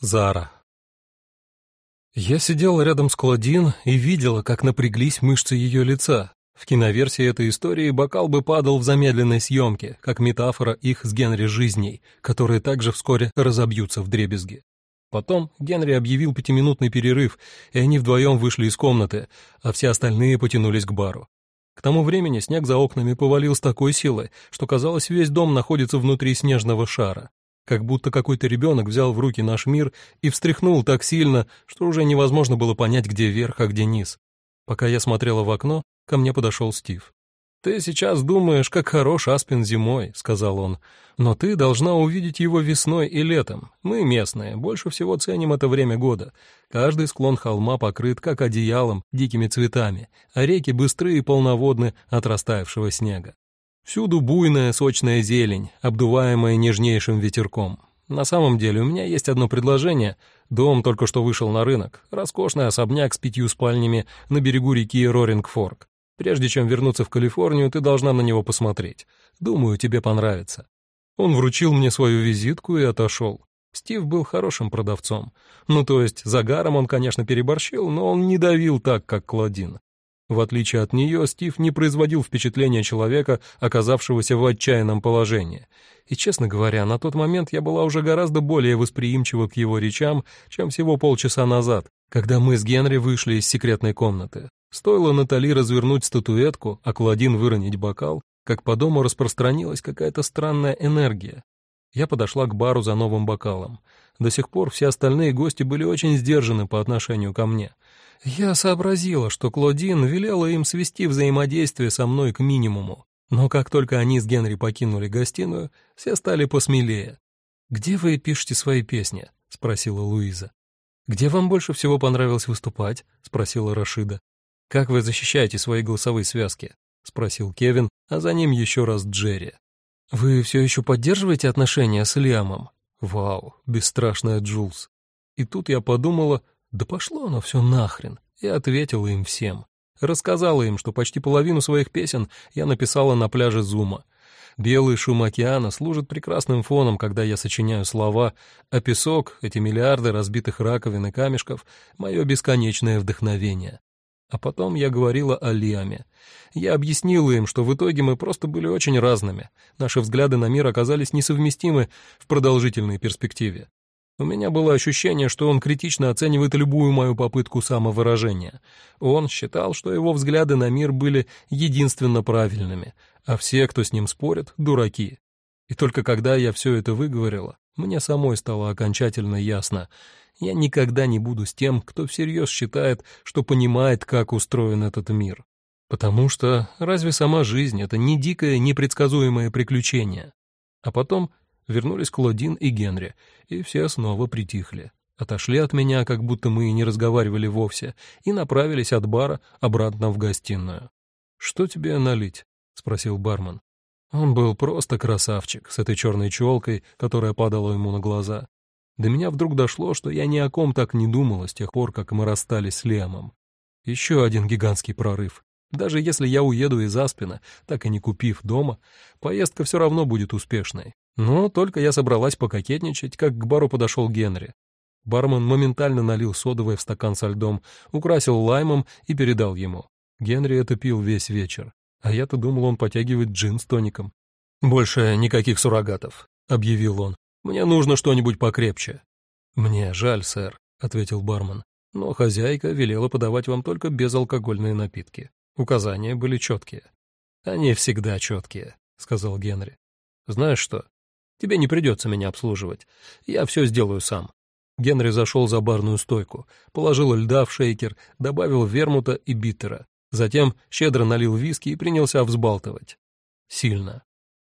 Зара. Я сидела рядом с Клодин и видела, как напряглись мышцы ее лица. В киноверсии этой истории бокал бы падал в замедленной съемке, как метафора их с Генри жизней, которые также вскоре разобьются в дребезги. Потом Генри объявил пятиминутный перерыв, и они вдвоем вышли из комнаты, а все остальные потянулись к бару. К тому времени снег за окнами повалил с такой силой, что казалось, весь дом находится внутри снежного шара как будто какой-то ребенок взял в руки наш мир и встряхнул так сильно, что уже невозможно было понять, где верх, а где низ. Пока я смотрела в окно, ко мне подошел Стив. «Ты сейчас думаешь, как хорош Аспин зимой», — сказал он, «но ты должна увидеть его весной и летом. Мы, местные, больше всего ценим это время года. Каждый склон холма покрыт, как одеялом, дикими цветами, а реки быстры и полноводны от растаявшего снега. Всюду буйная сочная зелень, обдуваемая нежнейшим ветерком. На самом деле у меня есть одно предложение. Дом только что вышел на рынок. Роскошный особняк с пятью спальнями на берегу реки Роринг-Форк. Прежде чем вернуться в Калифорнию, ты должна на него посмотреть. Думаю, тебе понравится». Он вручил мне свою визитку и отошел. Стив был хорошим продавцом. Ну, то есть, загаром он, конечно, переборщил, но он не давил так, как Клодин. В отличие от нее, Стив не производил впечатления человека, оказавшегося в отчаянном положении. И, честно говоря, на тот момент я была уже гораздо более восприимчива к его речам, чем всего полчаса назад, когда мы с Генри вышли из секретной комнаты. Стоило Натали развернуть статуэтку, а Клодин выронить бокал, как по дому распространилась какая-то странная энергия. Я подошла к бару за новым бокалом. До сих пор все остальные гости были очень сдержаны по отношению ко мне — я сообразила, что Клодин велела им свести взаимодействие со мной к минимуму, но как только они с Генри покинули гостиную, все стали посмелее. «Где вы пишете свои песни?» — спросила Луиза. «Где вам больше всего понравилось выступать?» — спросила Рашида. «Как вы защищаете свои голосовые связки?» — спросил Кевин, а за ним еще раз Джерри. «Вы все еще поддерживаете отношения с Лиамом?» «Вау, бесстрашная Джулс». И тут я подумала, да пошло оно все нахрен, и ответила им всем. Рассказала им, что почти половину своих песен я написала на пляже Зума. Белый шум океана служит прекрасным фоном, когда я сочиняю слова, а песок, эти миллиарды разбитых раковин и камешков — мое бесконечное вдохновение. А потом я говорила о Лиаме. Я объяснила им, что в итоге мы просто были очень разными. Наши взгляды на мир оказались несовместимы в продолжительной перспективе. У меня было ощущение, что он критично оценивает любую мою попытку самовыражения. Он считал, что его взгляды на мир были единственно правильными, а все, кто с ним спорит, дураки. И только когда я все это выговорила, мне самой стало окончательно ясно. Я никогда не буду с тем, кто всерьез считает, что понимает, как устроен этот мир. Потому что разве сама жизнь — это не дикое, непредсказуемое приключение? А потом Вернулись Клодин и Генри, и все снова притихли. Отошли от меня, как будто мы и не разговаривали вовсе, и направились от бара обратно в гостиную. «Что тебе налить?» — спросил бармен. Он был просто красавчик, с этой черной челкой, которая падала ему на глаза. До меня вдруг дошло, что я ни о ком так не думала с тех пор, как мы расстались с Лемом. Еще один гигантский прорыв. Даже если я уеду из Аспина, так и не купив дома, поездка все равно будет успешной. Но только я собралась пококетничать, как к бару подошел Генри. Бармен моментально налил содовое в стакан со льдом, украсил лаймом и передал ему. Генри это пил весь вечер, а я-то думал, он потягивает джин с тоником. «Больше никаких суррогатов», — объявил он. «Мне нужно что-нибудь покрепче». «Мне жаль, сэр», — ответил бармен. «Но хозяйка велела подавать вам только безалкогольные напитки. Указания были четкие». «Они всегда четкие», — сказал Генри. «Знаешь что, Тебе не придется меня обслуживать. Я все сделаю сам». Генри зашел за барную стойку, положил льда в шейкер, добавил вермута и биттера. Затем щедро налил виски и принялся взбалтывать. Сильно.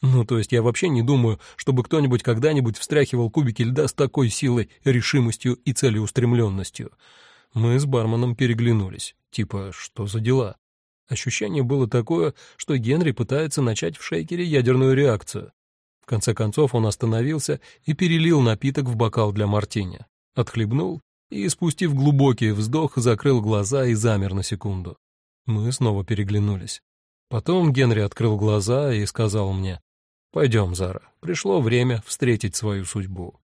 Ну, то есть я вообще не думаю, чтобы кто-нибудь когда-нибудь встряхивал кубики льда с такой силой, решимостью и целеустремленностью. Мы с барменом переглянулись. Типа, что за дела? Ощущение было такое, что Генри пытается начать в шейкере ядерную реакцию. В конце концов он остановился и перелил напиток в бокал для мартини. Отхлебнул и, спустив глубокий вздох, закрыл глаза и замер на секунду. Мы снова переглянулись. Потом Генри открыл глаза и сказал мне, «Пойдем, Зара, пришло время встретить свою судьбу».